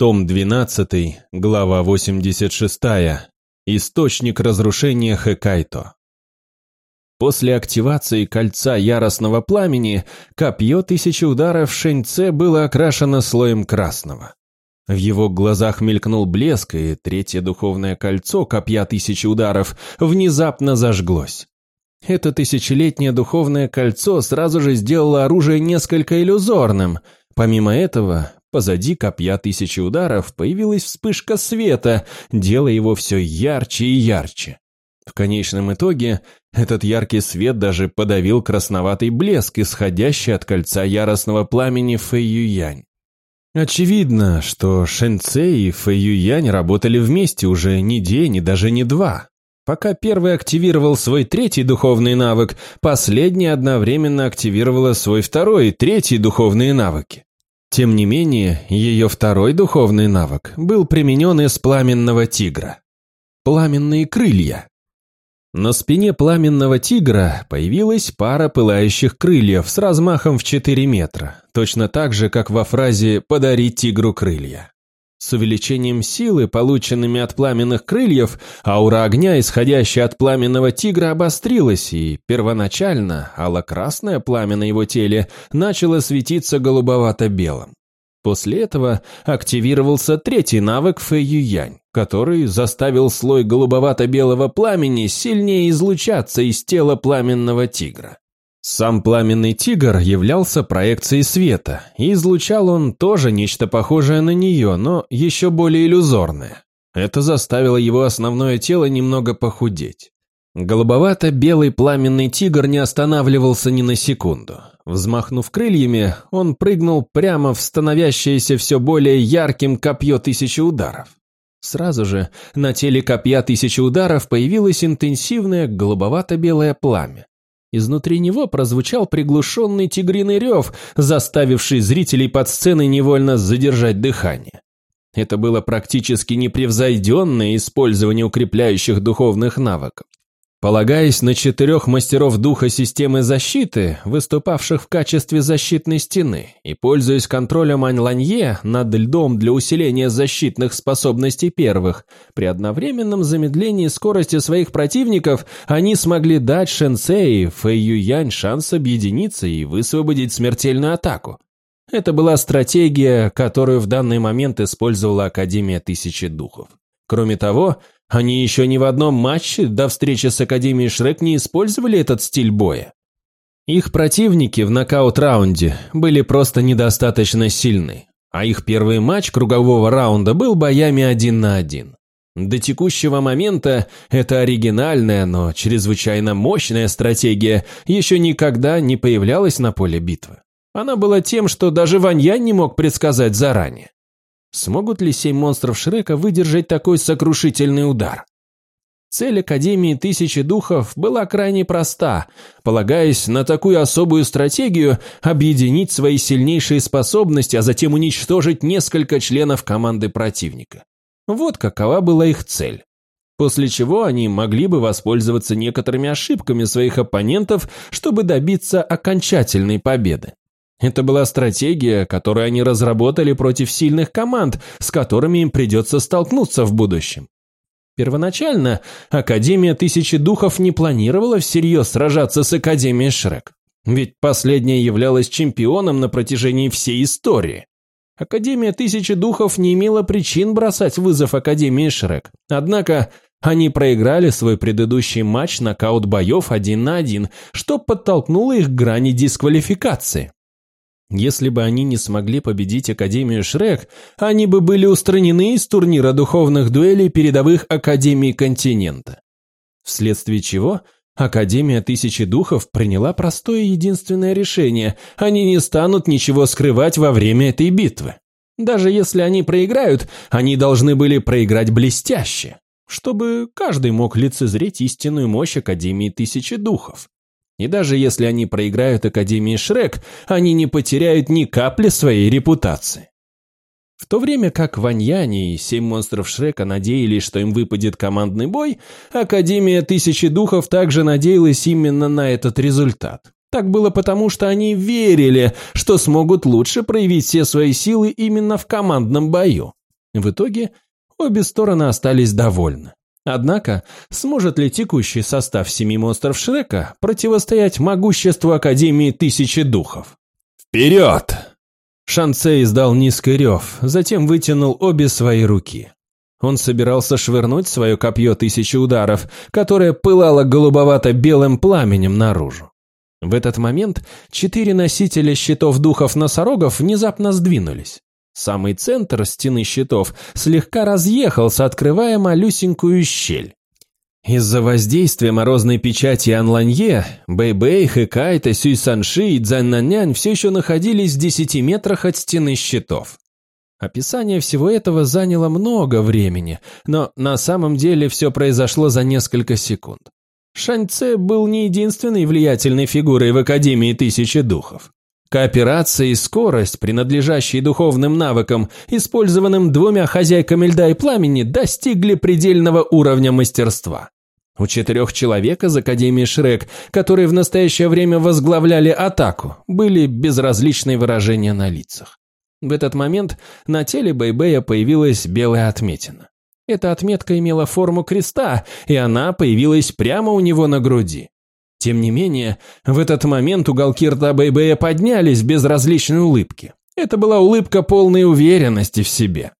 Том 12, глава 86. Источник разрушения Хэкайто. После активации кольца яростного пламени копье тысячи ударов Шэньце было окрашено слоем красного. В его глазах мелькнул блеск, и третье духовное кольцо копья тысячи ударов внезапно зажглось. Это тысячелетнее духовное кольцо сразу же сделало оружие несколько иллюзорным. Помимо этого, позади копья тысячи ударов появилась вспышка света, делая его все ярче и ярче. В конечном итоге этот яркий свет даже подавил красноватый блеск, исходящий от кольца яростного пламени Фэй Юянь. Очевидно, что Шэньце и Фэй Юянь работали вместе уже не день и даже не два. Пока первый активировал свой третий духовный навык, последний одновременно активировала свой второй и третий духовные навыки. Тем не менее, ее второй духовный навык был применен из пламенного тигра. Пламенные крылья. На спине пламенного тигра появилась пара пылающих крыльев с размахом в 4 метра, точно так же, как во фразе «подарить тигру крылья». С увеличением силы, полученными от пламенных крыльев, аура огня, исходящая от пламенного тигра, обострилась, и первоначально алло-красное пламя на его теле начало светиться голубовато-белым. После этого активировался третий навык Фэй Юянь, который заставил слой голубовато-белого пламени сильнее излучаться из тела пламенного тигра. Сам пламенный тигр являлся проекцией света, и излучал он тоже нечто похожее на нее, но еще более иллюзорное. Это заставило его основное тело немного похудеть. Голубовато-белый пламенный тигр не останавливался ни на секунду. Взмахнув крыльями, он прыгнул прямо в становящееся все более ярким копье тысячи ударов. Сразу же на теле копья тысячи ударов появилось интенсивное голубовато-белое пламя. Изнутри него прозвучал приглушенный тигриный рев, заставивший зрителей под сценой невольно задержать дыхание. Это было практически непревзойденное использование укрепляющих духовных навыков. Полагаясь на четырех мастеров духа системы защиты, выступавших в качестве защитной стены, и пользуясь контролем Аньланье над льдом для усиления защитных способностей первых, при одновременном замедлении скорости своих противников они смогли дать Шэньце и Фэй Юянь шанс объединиться и высвободить смертельную атаку. Это была стратегия, которую в данный момент использовала Академия Тысячи Духов. Кроме того, они еще ни в одном матче до встречи с Академией Шрек не использовали этот стиль боя. Их противники в нокаут-раунде были просто недостаточно сильны, а их первый матч кругового раунда был боями один на один. До текущего момента эта оригинальная, но чрезвычайно мощная стратегия еще никогда не появлялась на поле битвы. Она была тем, что даже Ваньян не мог предсказать заранее. Смогут ли семь монстров Шрека выдержать такой сокрушительный удар? Цель Академии Тысячи Духов была крайне проста, полагаясь на такую особую стратегию объединить свои сильнейшие способности, а затем уничтожить несколько членов команды противника. Вот какова была их цель. После чего они могли бы воспользоваться некоторыми ошибками своих оппонентов, чтобы добиться окончательной победы. Это была стратегия, которую они разработали против сильных команд, с которыми им придется столкнуться в будущем. Первоначально Академия Тысячи Духов не планировала всерьез сражаться с Академией Шрек, ведь последняя являлась чемпионом на протяжении всей истории. Академия Тысячи Духов не имела причин бросать вызов Академии Шрек, однако они проиграли свой предыдущий матч нокаут боев один на один, что подтолкнуло их к грани дисквалификации. Если бы они не смогли победить Академию Шрек, они бы были устранены из турнира духовных дуэлей передовых Академий континента. Вследствие чего Академия Тысячи Духов приняла простое единственное решение – они не станут ничего скрывать во время этой битвы. Даже если они проиграют, они должны были проиграть блестяще, чтобы каждый мог лицезреть истинную мощь Академии Тысячи Духов. И даже если они проиграют Академии Шрек, они не потеряют ни капли своей репутации. В то время как Ваньяни и семь монстров Шрека надеялись, что им выпадет командный бой, Академия Тысячи Духов также надеялась именно на этот результат. Так было потому, что они верили, что смогут лучше проявить все свои силы именно в командном бою. В итоге обе стороны остались довольны. Однако, сможет ли текущий состав семи монстров Шрека противостоять могуществу Академии Тысячи Духов? «Вперед!» Шанце издал низкий рев, затем вытянул обе свои руки. Он собирался швырнуть свое копье тысячи ударов, которое пылало голубовато-белым пламенем наружу. В этот момент четыре носителя щитов духов носорогов внезапно сдвинулись. Самый центр стены щитов слегка разъехался, открывая малюсенькую щель. Из-за воздействия морозной печати Анланье, Бэйбэй, Хэкайта, Сюйсанши и Цзаннанянь все еще находились в десяти метрах от стены щитов. Описание всего этого заняло много времени, но на самом деле все произошло за несколько секунд. Шаньце был не единственной влиятельной фигурой в Академии Тысячи Духов. Кооперация и скорость, принадлежащие духовным навыкам, использованным двумя хозяйками льда и пламени, достигли предельного уровня мастерства. У четырех человек из Академии Шрек, которые в настоящее время возглавляли атаку, были безразличные выражения на лицах. В этот момент на теле Бэйбэя появилась белая отметина. Эта отметка имела форму креста, и она появилась прямо у него на груди. Тем не менее, в этот момент уголки рта Бэйбэя поднялись без различной улыбки. Это была улыбка полной уверенности в себе.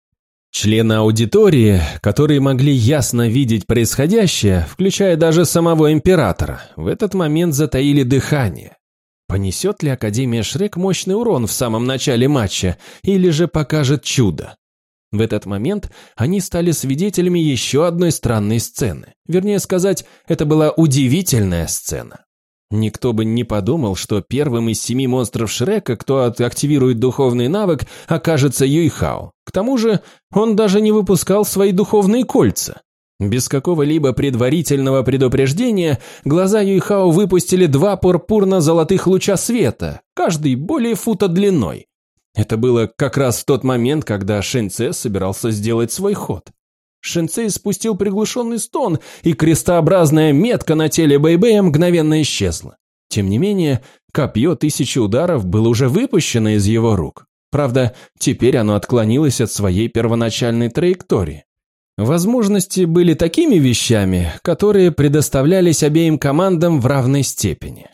Члены аудитории, которые могли ясно видеть происходящее, включая даже самого императора, в этот момент затаили дыхание. Понесет ли Академия Шрек мощный урон в самом начале матча, или же покажет чудо? В этот момент они стали свидетелями еще одной странной сцены. Вернее сказать, это была удивительная сцена. Никто бы не подумал, что первым из семи монстров Шрека, кто активирует духовный навык, окажется Юйхао. К тому же он даже не выпускал свои духовные кольца. Без какого-либо предварительного предупреждения глаза Юйхао выпустили два пурпурно-золотых луча света, каждый более фута длиной. Это было как раз в тот момент, когда Шэньце собирался сделать свой ход. Шэньце спустил приглушенный стон, и крестообразная метка на теле Бэйбэя мгновенно исчезла. Тем не менее, копье тысячи ударов было уже выпущено из его рук. Правда, теперь оно отклонилось от своей первоначальной траектории. Возможности были такими вещами, которые предоставлялись обеим командам в равной степени.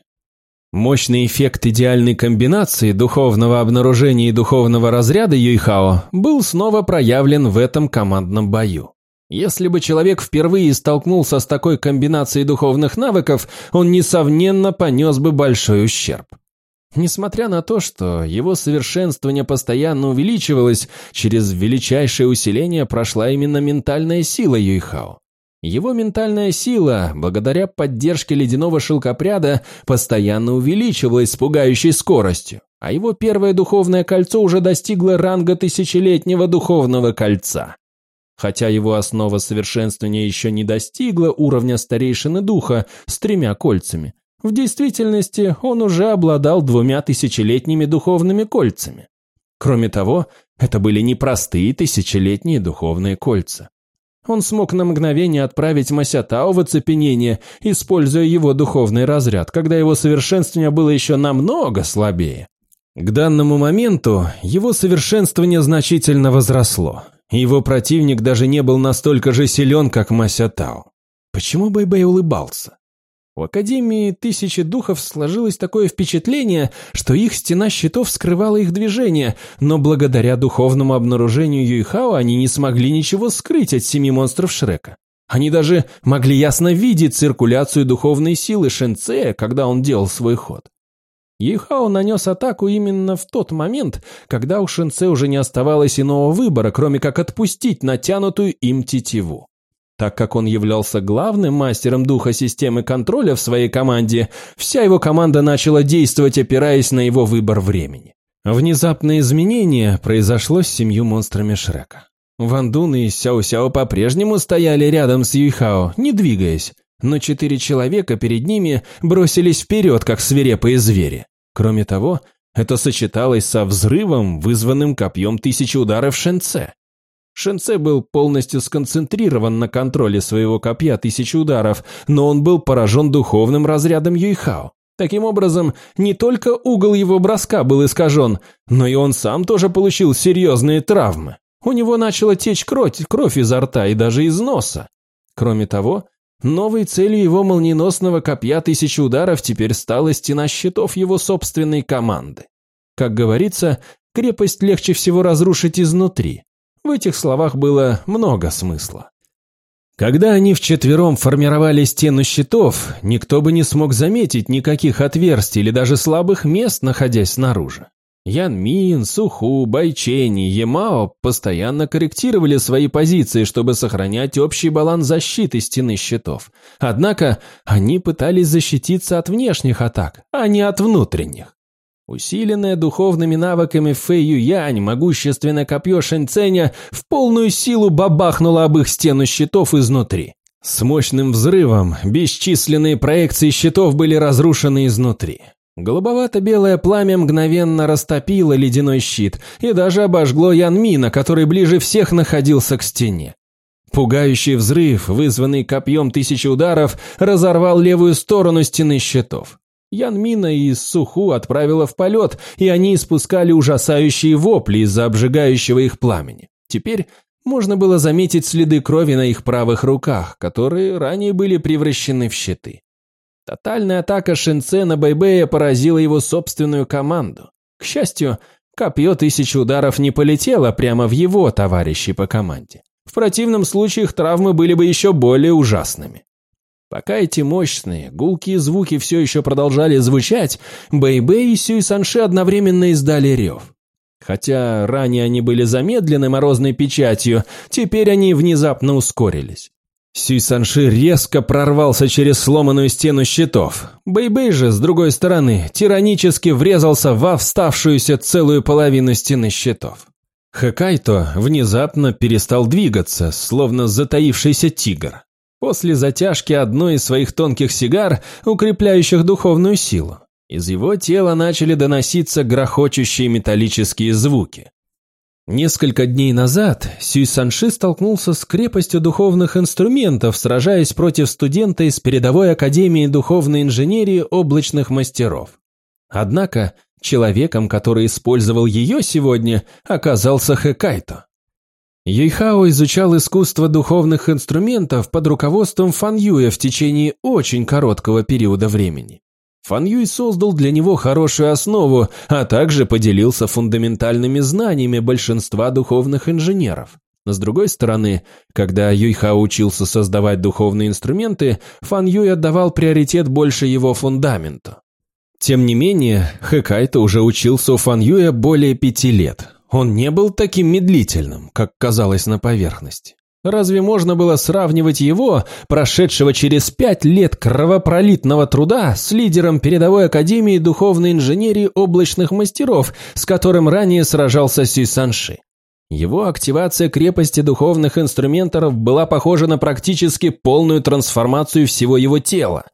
Мощный эффект идеальной комбинации духовного обнаружения и духовного разряда Юйхао был снова проявлен в этом командном бою. Если бы человек впервые столкнулся с такой комбинацией духовных навыков, он, несомненно, понес бы большой ущерб. Несмотря на то, что его совершенствование постоянно увеличивалось, через величайшее усиление прошла именно ментальная сила Юйхао. Его ментальная сила, благодаря поддержке ледяного шелкопряда, постоянно увеличивалась с пугающей скоростью, а его первое духовное кольцо уже достигло ранга тысячелетнего духовного кольца. Хотя его основа совершенствования еще не достигла уровня старейшины духа с тремя кольцами, в действительности он уже обладал двумя тысячелетними духовными кольцами. Кроме того, это были непростые тысячелетние духовные кольца. Он смог на мгновение отправить Масятао в оцепенение, используя его духовный разряд, когда его совершенствование было еще намного слабее. К данному моменту его совершенствование значительно возросло. Его противник даже не был настолько же силен, как Масятао. Почему Бэйбэй улыбался? У Академии Тысячи Духов сложилось такое впечатление, что их стена щитов скрывала их движение, но благодаря духовному обнаружению Юйхао они не смогли ничего скрыть от семи монстров Шрека. Они даже могли ясно видеть циркуляцию духовной силы Шенцея, когда он делал свой ход. Юйхао нанес атаку именно в тот момент, когда у Шенце уже не оставалось иного выбора, кроме как отпустить натянутую им тетиву. Так как он являлся главным мастером духа системы контроля в своей команде, вся его команда начала действовать, опираясь на его выбор времени. Внезапное изменение произошло с семью монстрами Шрека. Ван Дун и Сяо-Сяо по-прежнему стояли рядом с Юйхао, не двигаясь, но четыре человека перед ними бросились вперед, как свирепые звери. Кроме того, это сочеталось со взрывом, вызванным копьем тысячи ударов Шенце. Шенце был полностью сконцентрирован на контроле своего копья тысячи ударов, но он был поражен духовным разрядом Юйхао. Таким образом, не только угол его броска был искажен, но и он сам тоже получил серьезные травмы. У него начала течь кровь, кровь изо рта и даже из носа. Кроме того, новой целью его молниеносного копья тысячи ударов теперь стала стена щитов его собственной команды. Как говорится, крепость легче всего разрушить изнутри. В этих словах было много смысла. Когда они вчетвером формировали стену щитов, никто бы не смог заметить никаких отверстий или даже слабых мест, находясь снаружи. Ян Мин, Суху, Байчени, Ямао постоянно корректировали свои позиции, чтобы сохранять общий баланс защиты стены щитов. Однако они пытались защититься от внешних атак, а не от внутренних. Усиленное духовными навыками Фэй Юянь, могущественное копье Шэньценя в полную силу бабахнуло об их стену щитов изнутри. С мощным взрывом бесчисленные проекции щитов были разрушены изнутри. Голубовато-белое пламя мгновенно растопило ледяной щит и даже обожгло Янмина, который ближе всех находился к стене. Пугающий взрыв, вызванный копьем тысячи ударов, разорвал левую сторону стены щитов. Янмина и Суху отправила в полет, и они испускали ужасающие вопли из-за обжигающего их пламени. Теперь можно было заметить следы крови на их правых руках, которые ранее были превращены в щиты. Тотальная атака Шинце на Бэйбэя поразила его собственную команду. К счастью, копье тысячи ударов не полетело прямо в его товарищей по команде. В противном случае их травмы были бы еще более ужасными. Пока эти мощные, гулкие звуки все еще продолжали звучать, Бэйбэй и Сюй Санши одновременно издали рев. Хотя ранее они были замедлены морозной печатью, теперь они внезапно ускорились. Сюй Санши резко прорвался через сломанную стену щитов. Бэйбэй же, с другой стороны, тиранически врезался во вставшуюся целую половину стены щитов. Хакайто внезапно перестал двигаться, словно затаившийся тигр. После затяжки одной из своих тонких сигар, укрепляющих духовную силу, из его тела начали доноситься грохочущие металлические звуки. Несколько дней назад Сюй Санши столкнулся с крепостью духовных инструментов, сражаясь против студента из передовой академии духовной инженерии облачных мастеров. Однако человеком, который использовал ее сегодня, оказался Хэкайто. Юйхао изучал искусство духовных инструментов под руководством Фан Юя в течение очень короткого периода времени. Фан Юй создал для него хорошую основу, а также поделился фундаментальными знаниями большинства духовных инженеров. С другой стороны, когда Юйха учился создавать духовные инструменты, Фан Юй отдавал приоритет больше его фундаменту. Тем не менее, Хэкайто уже учился у Фан Юя более пяти лет. Он не был таким медлительным, как казалось на поверхности. Разве можно было сравнивать его, прошедшего через пять лет кровопролитного труда, с лидером передовой академии духовной инженерии облачных мастеров, с которым ранее сражался Сюй Санши? Его активация крепости духовных инструментов была похожа на практически полную трансформацию всего его тела.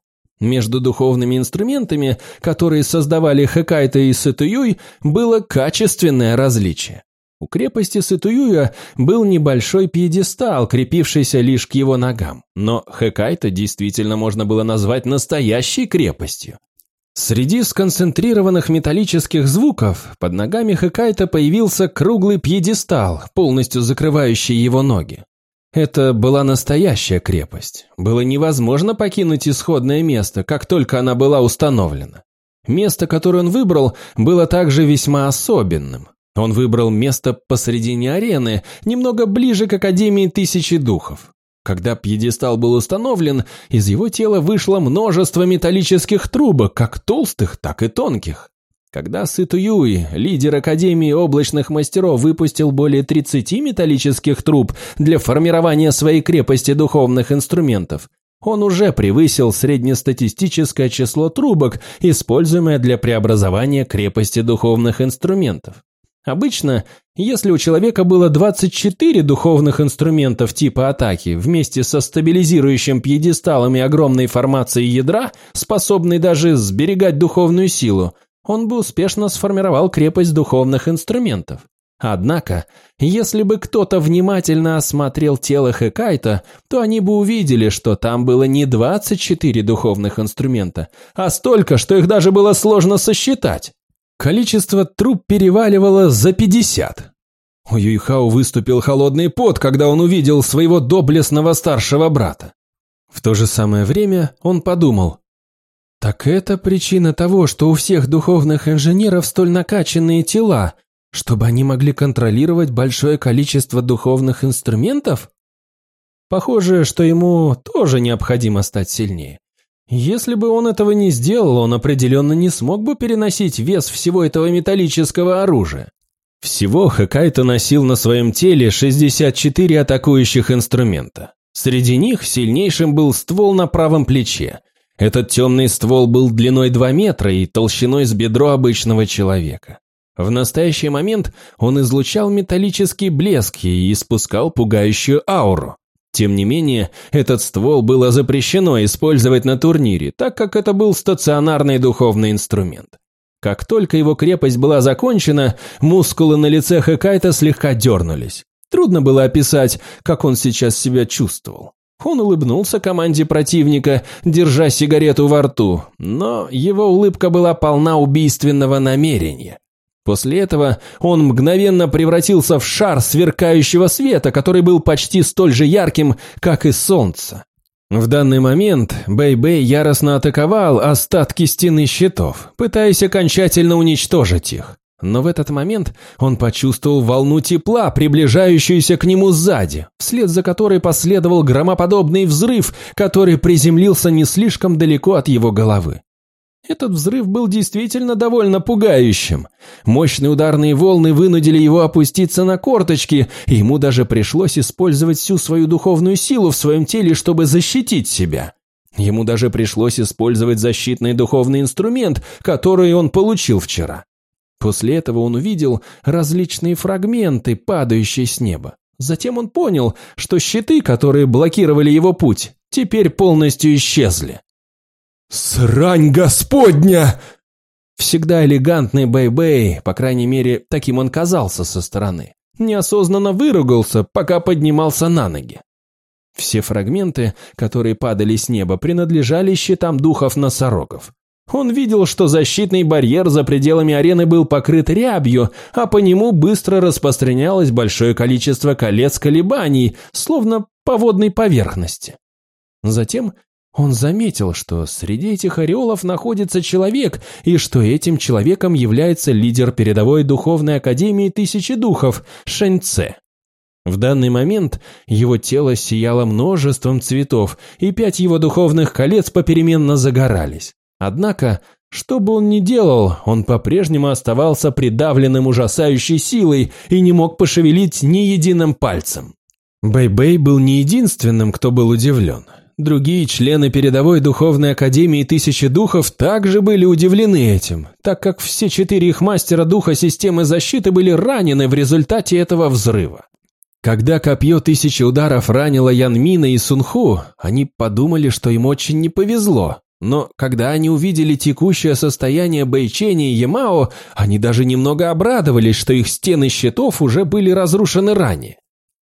Между духовными инструментами, которые создавали Хэкайта и Сэтуюй, было качественное различие. У крепости Сытуюя был небольшой пьедестал, крепившийся лишь к его ногам, но Хэкайта действительно можно было назвать настоящей крепостью. Среди сконцентрированных металлических звуков под ногами Хэкайта появился круглый пьедестал, полностью закрывающий его ноги. Это была настоящая крепость. Было невозможно покинуть исходное место, как только она была установлена. Место, которое он выбрал, было также весьма особенным. Он выбрал место посредине арены, немного ближе к Академии Тысячи Духов. Когда пьедестал был установлен, из его тела вышло множество металлических трубок, как толстых, так и тонких. Когда Сытуюи, лидер Академии облачных мастеров, выпустил более 30 металлических труб для формирования своей крепости духовных инструментов, он уже превысил среднестатистическое число трубок, используемое для преобразования крепости духовных инструментов. Обычно, если у человека было 24 духовных инструментов типа атаки вместе со стабилизирующим пьедесталом и огромной формацией ядра, способной даже сберегать духовную силу, он бы успешно сформировал крепость духовных инструментов. Однако, если бы кто-то внимательно осмотрел тело Хекайта, то они бы увидели, что там было не 24 духовных инструмента, а столько, что их даже было сложно сосчитать. Количество труб переваливало за 50. У Юйхао выступил холодный пот, когда он увидел своего доблестного старшего брата. В то же самое время он подумал, «Так это причина того, что у всех духовных инженеров столь накачанные тела, чтобы они могли контролировать большое количество духовных инструментов?» Похоже, что ему тоже необходимо стать сильнее. Если бы он этого не сделал, он определенно не смог бы переносить вес всего этого металлического оружия. Всего Хакайто носил на своем теле 64 атакующих инструмента. Среди них сильнейшим был ствол на правом плече. Этот темный ствол был длиной 2 метра и толщиной с бедро обычного человека. В настоящий момент он излучал металлический блеск и испускал пугающую ауру. Тем не менее, этот ствол было запрещено использовать на турнире, так как это был стационарный духовный инструмент. Как только его крепость была закончена, мускулы на лице Хэкайта слегка дернулись. Трудно было описать, как он сейчас себя чувствовал. Он улыбнулся команде противника, держа сигарету во рту, но его улыбка была полна убийственного намерения. После этого он мгновенно превратился в шар сверкающего света, который был почти столь же ярким, как и солнце. В данный момент Бэй-Бэй яростно атаковал остатки стены щитов, пытаясь окончательно уничтожить их. Но в этот момент он почувствовал волну тепла, приближающуюся к нему сзади, вслед за которой последовал громоподобный взрыв, который приземлился не слишком далеко от его головы. Этот взрыв был действительно довольно пугающим. Мощные ударные волны вынудили его опуститься на корточки, и ему даже пришлось использовать всю свою духовную силу в своем теле, чтобы защитить себя. Ему даже пришлось использовать защитный духовный инструмент, который он получил вчера. После этого он увидел различные фрагменты, падающие с неба. Затем он понял, что щиты, которые блокировали его путь, теперь полностью исчезли. «Срань господня!» Всегда элегантный Бэй-Бэй, по крайней мере, таким он казался со стороны, неосознанно выругался, пока поднимался на ноги. Все фрагменты, которые падали с неба, принадлежали щитам духов-носорогов. Он видел, что защитный барьер за пределами арены был покрыт рябью, а по нему быстро распространялось большое количество колец колебаний, словно по водной поверхности. Затем он заметил, что среди этих ореолов находится человек, и что этим человеком является лидер передовой духовной академии Тысячи Духов Шэньце. В данный момент его тело сияло множеством цветов, и пять его духовных колец попеременно загорались. Однако, что бы он ни делал, он по-прежнему оставался придавленным ужасающей силой и не мог пошевелить ни единым пальцем. Бэй-Бэй был не единственным, кто был удивлен. Другие члены передовой духовной академии Тысячи Духов также были удивлены этим, так как все четыре их мастера духа системы защиты были ранены в результате этого взрыва. Когда копье тысячи ударов ранило Янмина и Сунху, они подумали, что им очень не повезло. Но когда они увидели текущее состояние Бэйчени и Ямао, они даже немного обрадовались, что их стены щитов уже были разрушены ранее.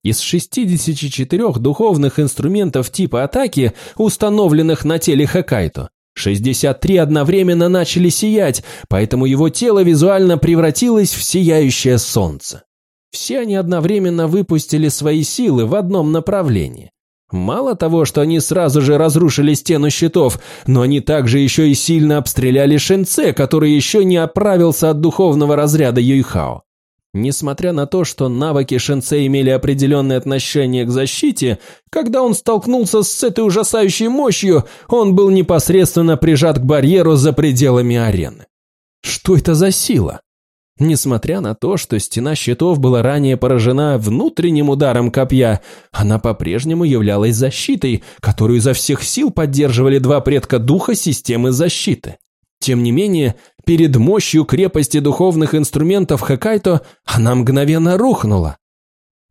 Из 64 духовных инструментов типа атаки, установленных на теле Хакайто, 63 одновременно начали сиять, поэтому его тело визуально превратилось в сияющее солнце. Все они одновременно выпустили свои силы в одном направлении. Мало того, что они сразу же разрушили стену щитов, но они также еще и сильно обстреляли Шенце, который еще не оправился от духовного разряда Юйхао. Несмотря на то, что навыки Шенце имели определенное отношение к защите, когда он столкнулся с этой ужасающей мощью, он был непосредственно прижат к барьеру за пределами арены. Что это за сила? Несмотря на то, что стена щитов была ранее поражена внутренним ударом копья, она по-прежнему являлась защитой, которую изо всех сил поддерживали два предка духа системы защиты. Тем не менее, перед мощью крепости духовных инструментов Хакайто она мгновенно рухнула.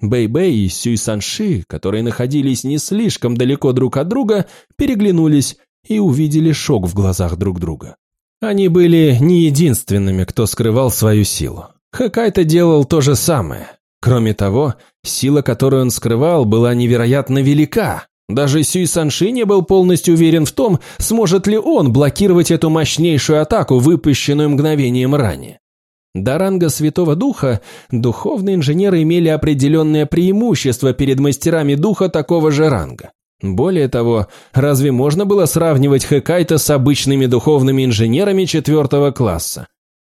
Бэй-Бэй и Сюй Санши, которые находились не слишком далеко друг от друга, переглянулись и увидели шок в глазах друг друга. Они были не единственными, кто скрывал свою силу. Хакайто делал то же самое. Кроме того, сила, которую он скрывал, была невероятно велика, даже Сюй Санши не был полностью уверен в том, сможет ли он блокировать эту мощнейшую атаку, выпущенную мгновением ранее. До ранга Святого Духа духовные инженеры имели определенное преимущество перед мастерами духа такого же ранга. Более того, разве можно было сравнивать Хэкайта с обычными духовными инженерами четвертого класса?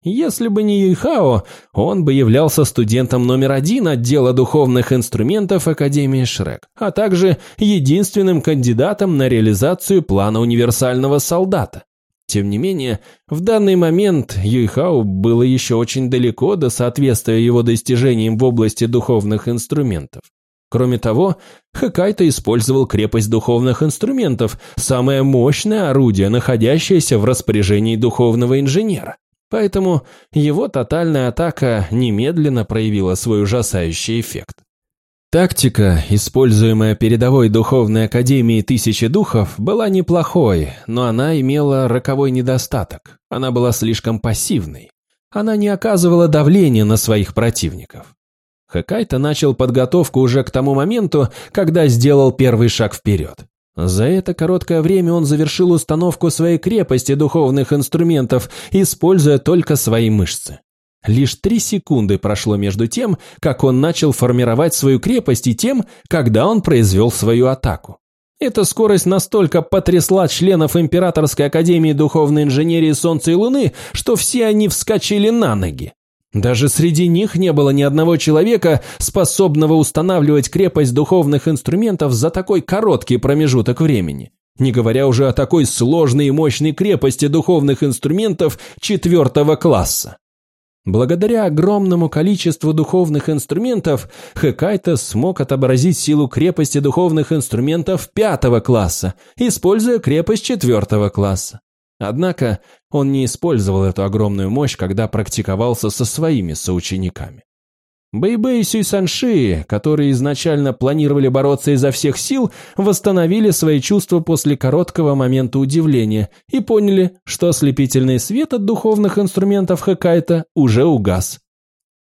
Если бы не Юйхао, он бы являлся студентом номер один отдела духовных инструментов Академии Шрек, а также единственным кандидатом на реализацию плана универсального солдата. Тем не менее, в данный момент Юйхао было еще очень далеко до соответствия его достижениям в области духовных инструментов. Кроме того, Хакайто использовал крепость духовных инструментов, самое мощное орудие, находящееся в распоряжении духовного инженера. Поэтому его тотальная атака немедленно проявила свой ужасающий эффект. Тактика, используемая передовой духовной академией Тысячи Духов, была неплохой, но она имела роковой недостаток. Она была слишком пассивной. Она не оказывала давления на своих противников. Хакайта начал подготовку уже к тому моменту, когда сделал первый шаг вперед. За это короткое время он завершил установку своей крепости духовных инструментов, используя только свои мышцы. Лишь три секунды прошло между тем, как он начал формировать свою крепость и тем, когда он произвел свою атаку. Эта скорость настолько потрясла членов Императорской Академии Духовной Инженерии Солнца и Луны, что все они вскочили на ноги. Даже среди них не было ни одного человека, способного устанавливать крепость духовных инструментов за такой короткий промежуток времени, не говоря уже о такой сложной и мощной крепости духовных инструментов четвертого класса. Благодаря огромному количеству духовных инструментов, Хэкайта смог отобразить силу крепости духовных инструментов пятого класса, используя крепость четвертого класса. Однако он не использовал эту огромную мощь, когда практиковался со своими соучениками. Бэйбэй и Сюйсанши, которые изначально планировали бороться изо всех сил, восстановили свои чувства после короткого момента удивления и поняли, что ослепительный свет от духовных инструментов Хэкайта уже угас.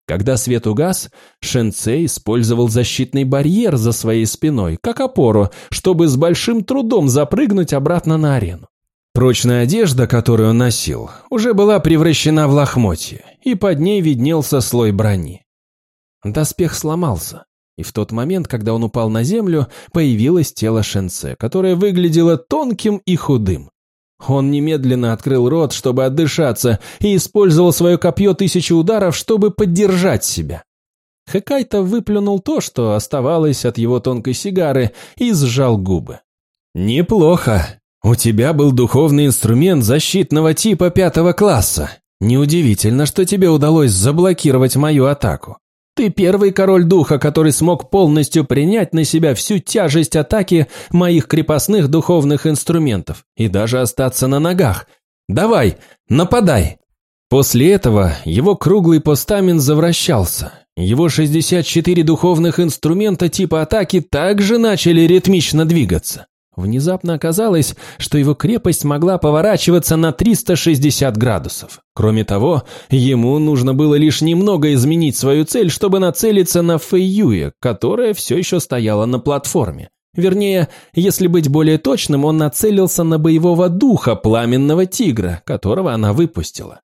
Когда свет угас, Шенцей использовал защитный барьер за своей спиной, как опору, чтобы с большим трудом запрыгнуть обратно на арену. Прочная одежда, которую он носил, уже была превращена в лохмотье, и под ней виднелся слой брони. Доспех сломался, и в тот момент, когда он упал на землю, появилось тело Шенце, которое выглядело тонким и худым. Он немедленно открыл рот, чтобы отдышаться, и использовал свое копье тысячи ударов, чтобы поддержать себя. Хэкайто выплюнул то, что оставалось от его тонкой сигары, и сжал губы. «Неплохо. «У тебя был духовный инструмент защитного типа пятого класса. Неудивительно, что тебе удалось заблокировать мою атаку. Ты первый король духа, который смог полностью принять на себя всю тяжесть атаки моих крепостных духовных инструментов и даже остаться на ногах. Давай, нападай!» После этого его круглый постамент завращался. Его 64 духовных инструмента типа атаки также начали ритмично двигаться. Внезапно оказалось, что его крепость могла поворачиваться на 360 градусов. Кроме того, ему нужно было лишь немного изменить свою цель, чтобы нацелиться на Фэйюе, которая все еще стояла на платформе. Вернее, если быть более точным, он нацелился на боевого духа пламенного тигра, которого она выпустила.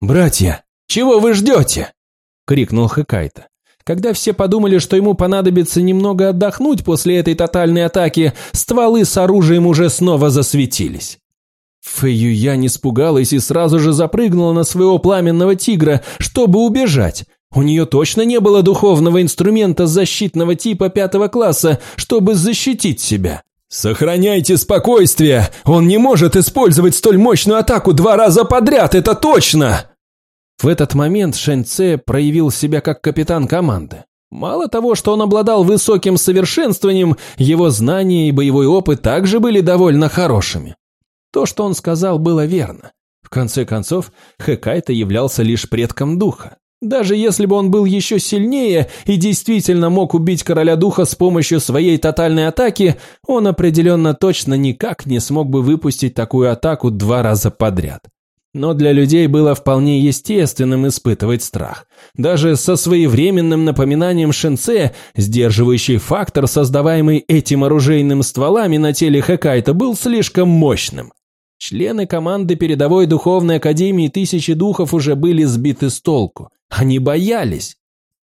«Братья, чего вы ждете?» — крикнул Хэкайта. Когда все подумали, что ему понадобится немного отдохнуть после этой тотальной атаки, стволы с оружием уже снова засветились. Фэйюян испугалась и сразу же запрыгнула на своего пламенного тигра, чтобы убежать. У нее точно не было духовного инструмента защитного типа пятого класса, чтобы защитить себя. «Сохраняйте спокойствие! Он не может использовать столь мощную атаку два раза подряд, это точно!» В этот момент Шэньце проявил себя как капитан команды. Мало того, что он обладал высоким совершенствованием, его знания и боевой опыт также были довольно хорошими. То, что он сказал, было верно. В конце концов, Хэкайта являлся лишь предком духа. Даже если бы он был еще сильнее и действительно мог убить короля духа с помощью своей тотальной атаки, он определенно точно никак не смог бы выпустить такую атаку два раза подряд. Но для людей было вполне естественным испытывать страх. Даже со своевременным напоминанием Шенце, сдерживающий фактор, создаваемый этим оружейным стволами на теле Хакайта, был слишком мощным. Члены команды передовой духовной академии Тысячи Духов уже были сбиты с толку. Они боялись.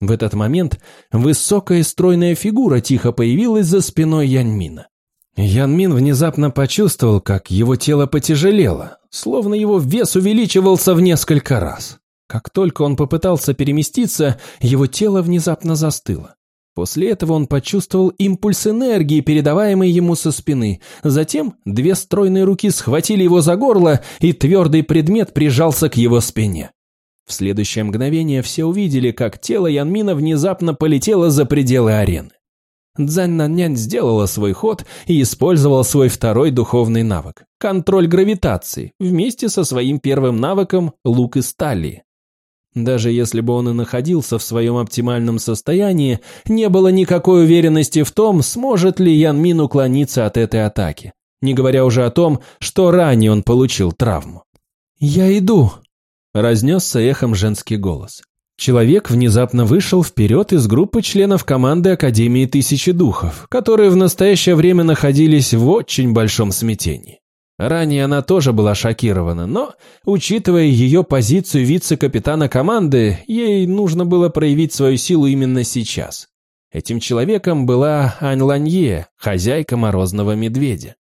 В этот момент высокая стройная фигура тихо появилась за спиной Янмина. Янмин внезапно почувствовал, как его тело потяжелело, словно его вес увеличивался в несколько раз. Как только он попытался переместиться, его тело внезапно застыло. После этого он почувствовал импульс энергии, передаваемый ему со спины. Затем две стройные руки схватили его за горло, и твердый предмет прижался к его спине. В следующее мгновение все увидели, как тело Янмина внезапно полетело за пределы арены. Цзань Наннянь сделала свой ход и использовала свой второй духовный навык – контроль гравитации, вместе со своим первым навыком – лук из стали. Даже если бы он и находился в своем оптимальном состоянии, не было никакой уверенности в том, сможет ли Ян Мин уклониться от этой атаки, не говоря уже о том, что ранее он получил травму. «Я иду», – разнесся эхом женский голос. Человек внезапно вышел вперед из группы членов команды Академии Тысячи Духов, которые в настоящее время находились в очень большом смятении. Ранее она тоже была шокирована, но, учитывая ее позицию вице-капитана команды, ей нужно было проявить свою силу именно сейчас. Этим человеком была Ань Ланье, хозяйка Морозного Медведя.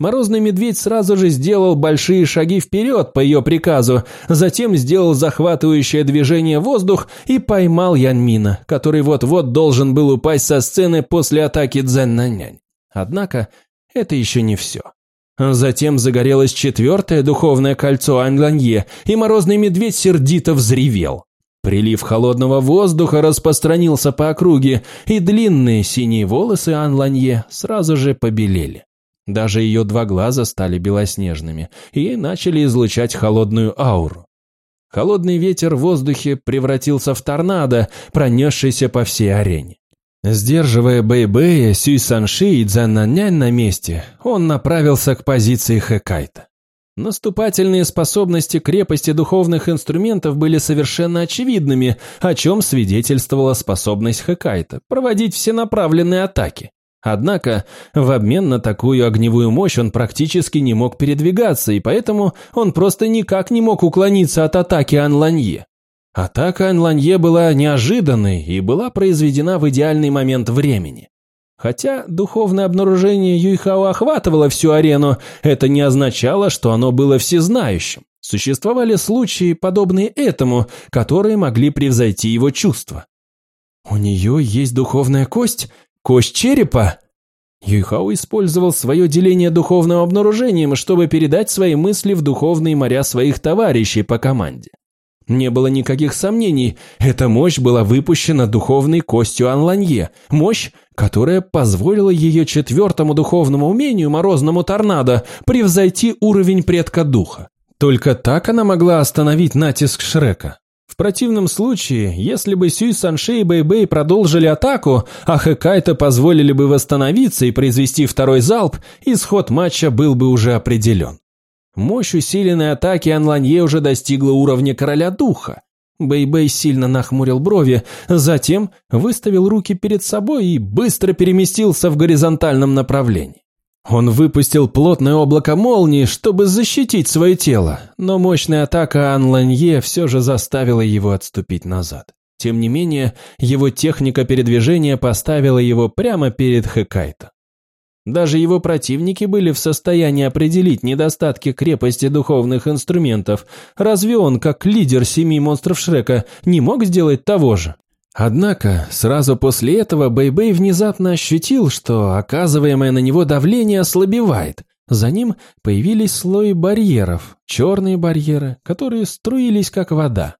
Морозный медведь сразу же сделал большие шаги вперед по ее приказу, затем сделал захватывающее движение в воздух и поймал Янмина, который вот-вот должен был упасть со сцены после атаки Цзэн-Нанянь. Однако это еще не все. Затем загорелось четвертое духовное кольцо Аньланье, и морозный медведь сердито взревел. Прилив холодного воздуха распространился по округе, и длинные синие волосы Анланье сразу же побелели. Даже ее два глаза стали белоснежными и начали излучать холодную ауру. Холодный ветер в воздухе превратился в торнадо, пронесшийся по всей арене. Сдерживая Бэйбэя, Сюй Санши и Цзэннанянь на месте, он направился к позиции Хэкайта. Наступательные способности крепости духовных инструментов были совершенно очевидными, о чем свидетельствовала способность Хэкайта проводить всенаправленные атаки. Однако, в обмен на такую огневую мощь он практически не мог передвигаться, и поэтому он просто никак не мог уклониться от атаки Анланье. Атака Анланье была неожиданной и была произведена в идеальный момент времени. Хотя духовное обнаружение Юйхао охватывало всю арену, это не означало, что оно было всезнающим. Существовали случаи, подобные этому, которые могли превзойти его чувства. «У нее есть духовная кость?» Кость черепа? Юйхао использовал свое деление духовным обнаружением, чтобы передать свои мысли в духовные моря своих товарищей по команде. Не было никаких сомнений, эта мощь была выпущена духовной костью Анланье, мощь, которая позволила ее четвертому духовному умению, морозному торнадо, превзойти уровень предка духа. Только так она могла остановить натиск Шрека. В противном случае, если бы Сюй Санши и Бэйбэй продолжили атаку, а Хэкайта позволили бы восстановиться и произвести второй залп, исход матча был бы уже определен. Мощь усиленной атаки Анланье уже достигла уровня короля духа. Бэйбэй сильно нахмурил брови, затем выставил руки перед собой и быстро переместился в горизонтальном направлении. Он выпустил плотное облако молнии, чтобы защитить свое тело, но мощная атака Ан Ланье все же заставила его отступить назад. Тем не менее, его техника передвижения поставила его прямо перед Хэкайто. Даже его противники были в состоянии определить недостатки крепости духовных инструментов. Разве он, как лидер семи монстров Шрека, не мог сделать того же? Однако, сразу после этого Бэйбэй -Бэй внезапно ощутил, что оказываемое на него давление ослабевает. За ним появились слои барьеров, черные барьеры, которые струились как вода.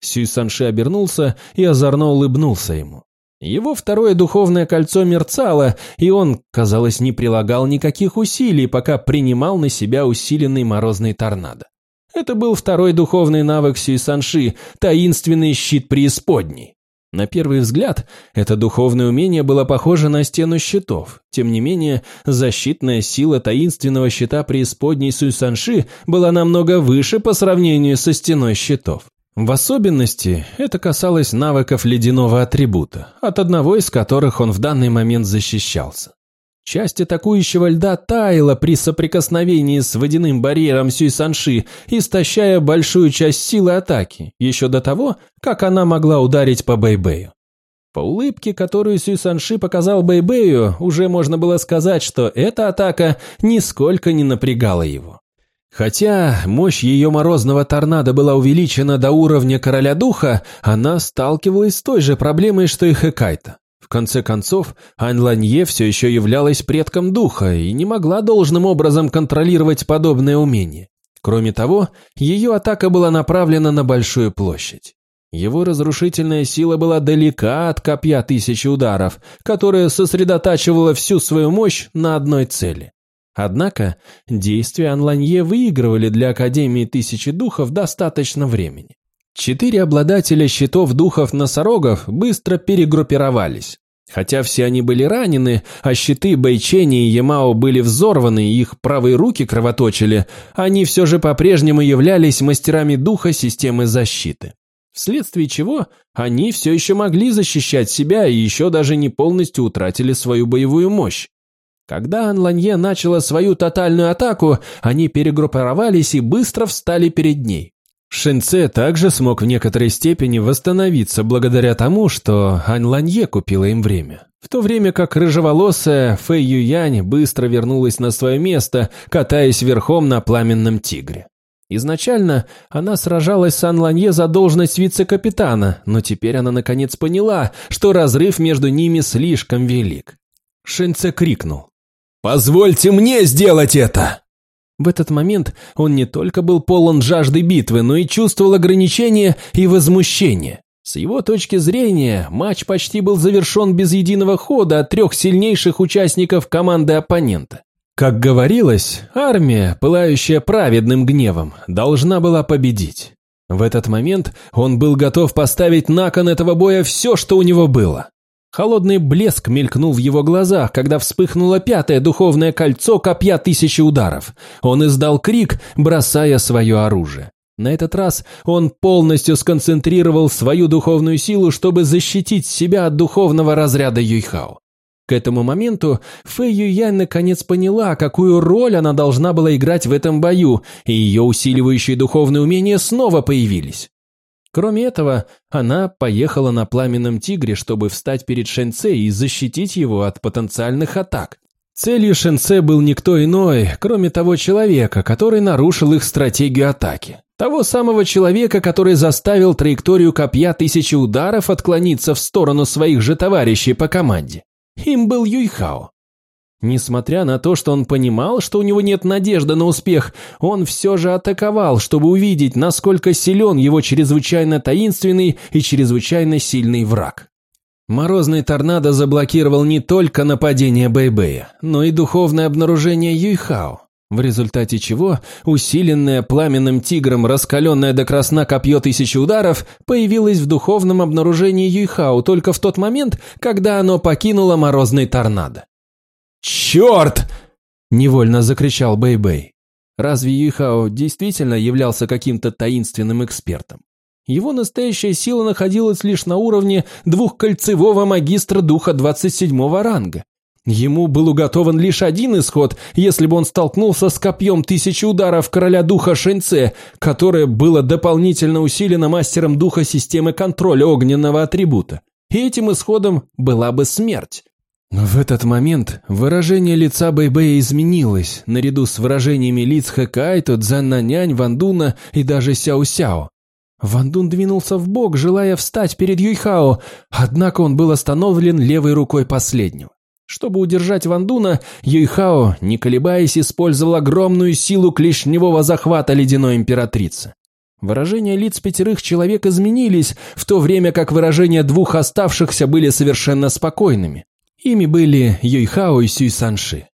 Сюй Санши обернулся и озорно улыбнулся ему. Его второе духовное кольцо мерцало, и он, казалось, не прилагал никаких усилий, пока принимал на себя усиленный морозный торнадо. Это был второй духовный навык Сюй Санши, таинственный щит преисподней. На первый взгляд, это духовное умение было похоже на стену щитов. Тем не менее, защитная сила таинственного щита преисподней Суйсанши была намного выше по сравнению со стеной щитов. В особенности, это касалось навыков ледяного атрибута, от одного из которых он в данный момент защищался. Часть атакующего льда таяла при соприкосновении с водяным барьером Сюйсанши, истощая большую часть силы атаки, еще до того, как она могла ударить по Бэйбэю. По улыбке, которую Сюйсанши показал Бэйбэю, уже можно было сказать, что эта атака нисколько не напрягала его. Хотя мощь ее морозного торнадо была увеличена до уровня короля духа, она сталкивалась с той же проблемой, что и Хэкайта. В конце концов, Ань Ланье все еще являлась предком духа и не могла должным образом контролировать подобное умение. Кроме того, ее атака была направлена на большую площадь. Его разрушительная сила была далека от копья тысячи ударов, которая сосредотачивала всю свою мощь на одной цели. Однако действия Анланье выигрывали для Академии Тысячи Духов достаточно времени. Четыре обладателя щитов духов носорогов быстро перегруппировались. Хотя все они были ранены, а щиты Бэйчени и Ямао были взорваны и их правые руки кровоточили, они все же по-прежнему являлись мастерами духа системы защиты. Вследствие чего они все еще могли защищать себя и еще даже не полностью утратили свою боевую мощь. Когда Анланье начала свою тотальную атаку, они перегруппировались и быстро встали перед ней. Шинце также смог в некоторой степени восстановиться благодаря тому, что Ань Ланье купила им время. В то время как рыжеволосая Фэй Юянь быстро вернулась на свое место, катаясь верхом на пламенном тигре. Изначально она сражалась с Ан Ланье за должность вице-капитана, но теперь она наконец поняла, что разрыв между ними слишком велик. Шинце крикнул. «Позвольте мне сделать это!» В этот момент он не только был полон жажды битвы, но и чувствовал ограничения и возмущение. С его точки зрения, матч почти был завершен без единого хода от трех сильнейших участников команды оппонента. Как говорилось, армия, пылающая праведным гневом, должна была победить. В этот момент он был готов поставить на кон этого боя все, что у него было. Холодный блеск мелькнул в его глазах, когда вспыхнуло пятое духовное кольцо копья тысячи ударов. Он издал крик, бросая свое оружие. На этот раз он полностью сконцентрировал свою духовную силу, чтобы защитить себя от духовного разряда Юйхао. К этому моменту Фэй Юянь наконец поняла, какую роль она должна была играть в этом бою, и ее усиливающие духовные умения снова появились. Кроме этого, она поехала на пламенном тигре, чтобы встать перед Шенце и защитить его от потенциальных атак. Целью Шенце был никто иной, кроме того человека, который нарушил их стратегию атаки. Того самого человека, который заставил траекторию копья тысячи ударов отклониться в сторону своих же товарищей по команде. Им был Юйхао. Несмотря на то, что он понимал, что у него нет надежды на успех, он все же атаковал, чтобы увидеть, насколько силен его чрезвычайно таинственный и чрезвычайно сильный враг. Морозный торнадо заблокировал не только нападение Бэйбэя, но и духовное обнаружение Юйхао, в результате чего усиленное пламенным тигром раскаленное до красна копье тысячи ударов появилось в духовном обнаружении Юйхао только в тот момент, когда оно покинуло морозный торнадо. «Черт!» – невольно закричал Бэй-Бэй. Разве Юйхао действительно являлся каким-то таинственным экспертом? Его настоящая сила находилась лишь на уровне двухкольцевого магистра духа 27 ранга. Ему был уготован лишь один исход, если бы он столкнулся с копьем тысячи ударов короля духа Шэньце, которое было дополнительно усилено мастером духа системы контроля огненного атрибута. И этим исходом была бы смерть. В этот момент выражение лица Бэйбэя изменилось, наряду с выражениями лиц Хэкайто, Цзэннанянь, Вандуна и даже Сяо-Сяо. Вандун двинулся в бок, желая встать перед Юйхао, однако он был остановлен левой рукой последнего. Чтобы удержать Вандуна, Юйхао, не колебаясь, использовал огромную силу клешневого захвата ледяной императрицы. Выражения лиц пятерых человек изменились, в то время как выражения двух оставшихся были совершенно спокойными. Ими были Юйхао и Сюй Санши.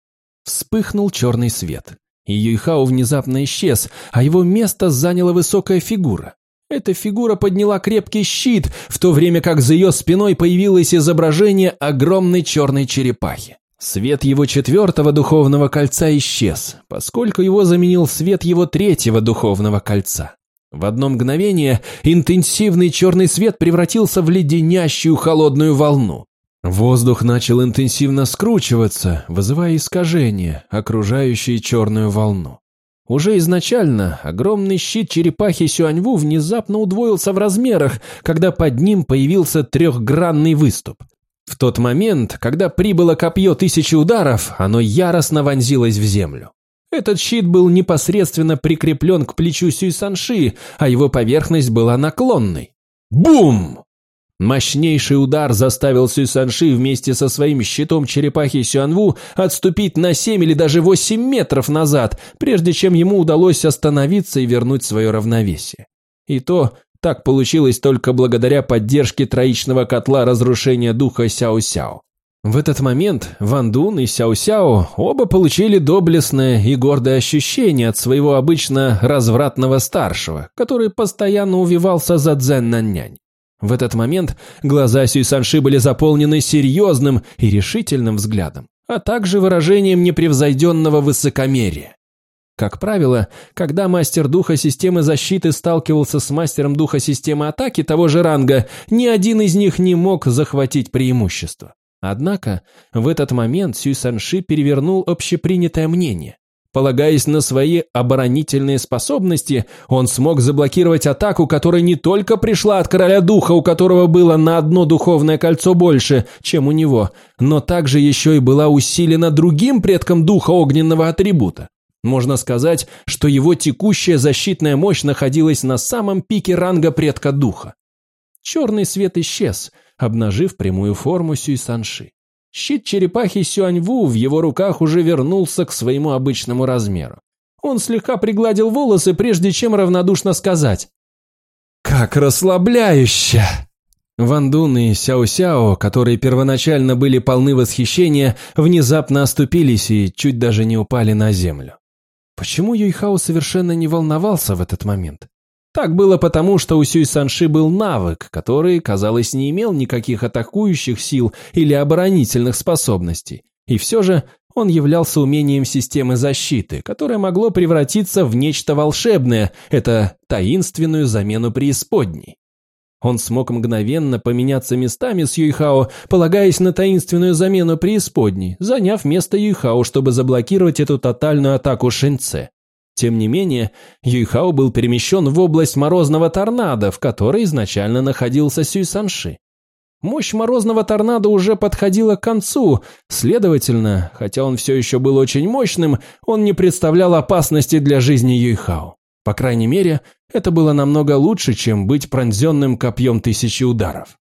Вспыхнул черный свет, и Юйхао внезапно исчез, а его место заняла высокая фигура. Эта фигура подняла крепкий щит, в то время как за ее спиной появилось изображение огромной черной черепахи. Свет его четвертого духовного кольца исчез, поскольку его заменил свет его третьего духовного кольца. В одно мгновение интенсивный черный свет превратился в леденящую холодную волну. Воздух начал интенсивно скручиваться, вызывая искажение, окружающее черную волну. Уже изначально огромный щит черепахи Сюаньву внезапно удвоился в размерах, когда под ним появился трехгранный выступ. В тот момент, когда прибыло копье тысячи ударов, оно яростно вонзилось в землю. Этот щит был непосредственно прикреплен к плечу Сюй Санши, а его поверхность была наклонной. Бум! Мощнейший удар заставил Сюй Санши вместе со своим щитом черепахи Сюанву отступить на 7 или даже 8 метров назад, прежде чем ему удалось остановиться и вернуть свое равновесие. И то так получилось только благодаря поддержке троичного котла разрушения духа Сяо-Сяо. В этот момент Ван Дун и Сяо-Сяо оба получили доблестное и гордое ощущение от своего обычно развратного старшего, который постоянно увивался за Цзэн Наннянь. В этот момент глаза Сюй Санши были заполнены серьезным и решительным взглядом, а также выражением непревзойденного высокомерия. Как правило, когда мастер духа системы защиты сталкивался с мастером духа системы атаки того же ранга, ни один из них не мог захватить преимущество. Однако в этот момент Сюй Санши перевернул общепринятое мнение. Полагаясь на свои оборонительные способности, он смог заблокировать атаку, которая не только пришла от короля духа, у которого было на одно духовное кольцо больше, чем у него, но также еще и была усилена другим предком духа огненного атрибута. Можно сказать, что его текущая защитная мощь находилась на самом пике ранга предка духа. Черный свет исчез, обнажив прямую форму Сюй Санши. Щит черепахи Сюаньву в его руках уже вернулся к своему обычному размеру. Он слегка пригладил волосы, прежде чем равнодушно сказать «Как расслабляюще!» Ван Дун и Сяо-Сяо, которые первоначально были полны восхищения, внезапно оступились и чуть даже не упали на землю. Почему Юйхао совершенно не волновался в этот момент? Так было потому, что у Сюй Санши был навык, который, казалось, не имел никаких атакующих сил или оборонительных способностей. И все же он являлся умением системы защиты, которое могло превратиться в нечто волшебное, это таинственную замену преисподней. Он смог мгновенно поменяться местами с Юйхао, полагаясь на таинственную замену преисподней, заняв место Юйхао, чтобы заблокировать эту тотальную атаку Шэньце. Тем не менее, Юйхао был перемещен в область морозного торнадо, в которой изначально находился Сюй Санши. Мощь морозного торнадо уже подходила к концу, следовательно, хотя он все еще был очень мощным, он не представлял опасности для жизни Юйхао. По крайней мере, это было намного лучше, чем быть пронзенным копьем тысячи ударов.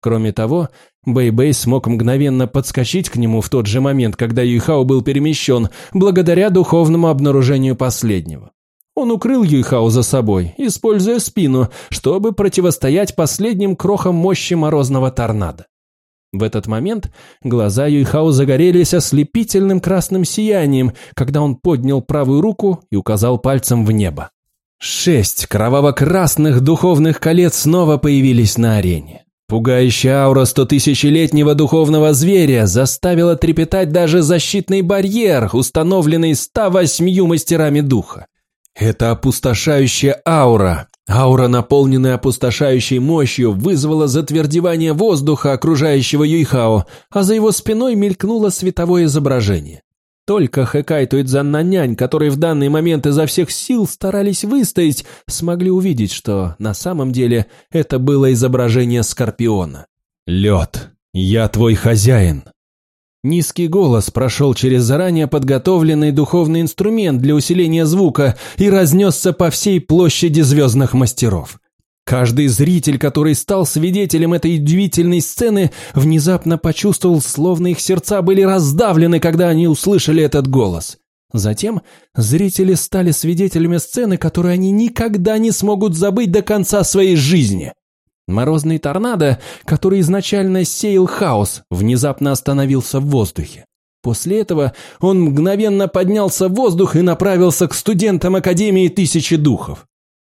Кроме того, Бэй-Бэй смог мгновенно подскочить к нему в тот же момент, когда Юйхао был перемещен, благодаря духовному обнаружению последнего. Он укрыл Юйхао за собой, используя спину, чтобы противостоять последним крохам мощи морозного торнадо. В этот момент глаза Юйхао загорелись ослепительным красным сиянием, когда он поднял правую руку и указал пальцем в небо. Шесть кроваво-красных духовных колец снова появились на арене. Пугающая аура стотысячелетнего духовного зверя заставила трепетать даже защитный барьер, установленный 108 мастерами духа. Эта опустошающая аура, аура, наполненная опустошающей мощью, вызвала затвердевание воздуха, окружающего Юйхао, а за его спиной мелькнуло световое изображение. Только Хэкайто и Дзаннанянь, которые в данный момент изо всех сил старались выстоять, смогли увидеть, что на самом деле это было изображение Скорпиона. «Лед, я твой хозяин!» Низкий голос прошел через заранее подготовленный духовный инструмент для усиления звука и разнесся по всей площади звездных мастеров. Каждый зритель, который стал свидетелем этой удивительной сцены, внезапно почувствовал, словно их сердца были раздавлены, когда они услышали этот голос. Затем зрители стали свидетелями сцены, которую они никогда не смогут забыть до конца своей жизни. Морозный торнадо, который изначально сеял хаос, внезапно остановился в воздухе. После этого он мгновенно поднялся в воздух и направился к студентам Академии Тысячи Духов.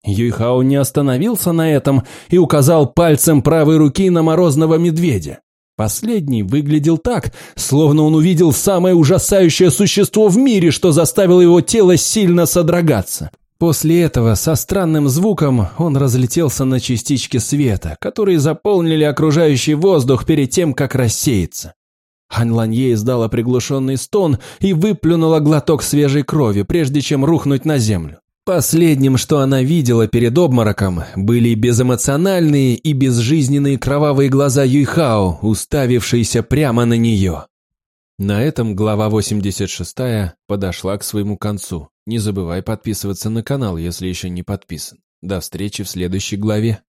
Юйхао не остановился на этом и указал пальцем правой руки на морозного медведя. Последний выглядел так, словно он увидел самое ужасающее существо в мире, что заставило его тело сильно содрогаться. После этого со странным звуком он разлетелся на частички света, которые заполнили окружающий воздух перед тем, как рассеяться. Хань Ланье издала приглушенный стон и выплюнула глоток свежей крови, прежде чем рухнуть на землю. Последним, что она видела перед обмороком, были безэмоциональные и безжизненные кровавые глаза Юйхао, уставившиеся прямо на нее. На этом глава 86 подошла к своему концу. Не забывай подписываться на канал, если еще не подписан. До встречи в следующей главе.